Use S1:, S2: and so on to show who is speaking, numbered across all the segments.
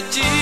S1: Kisah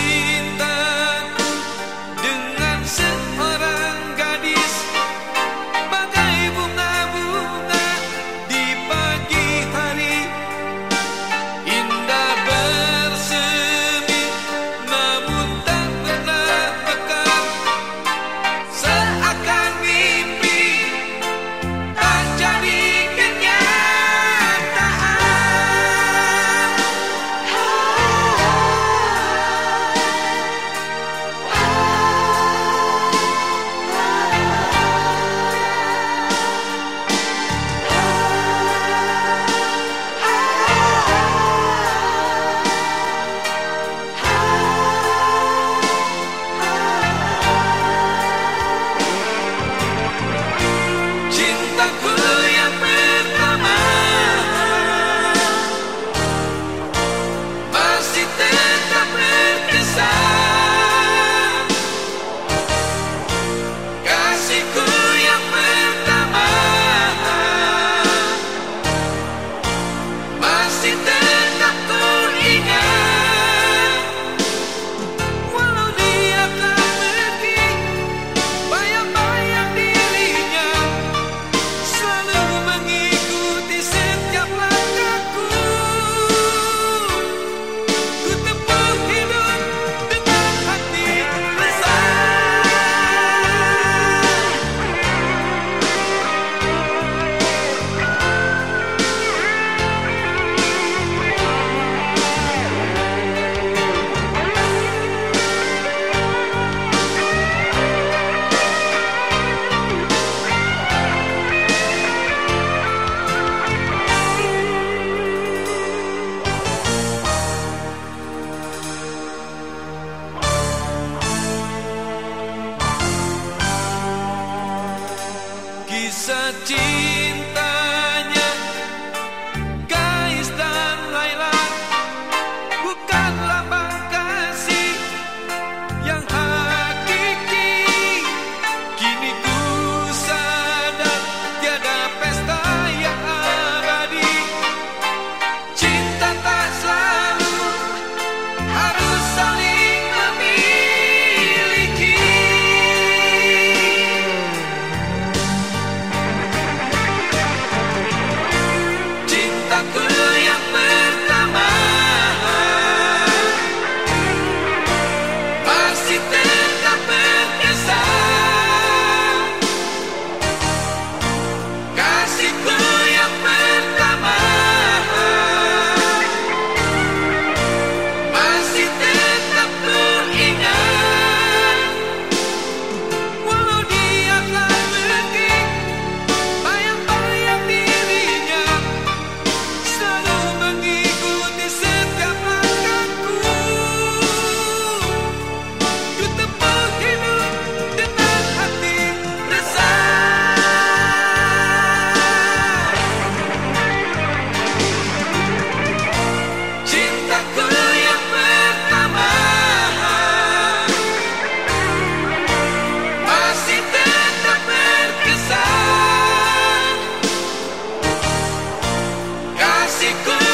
S1: Cinta good.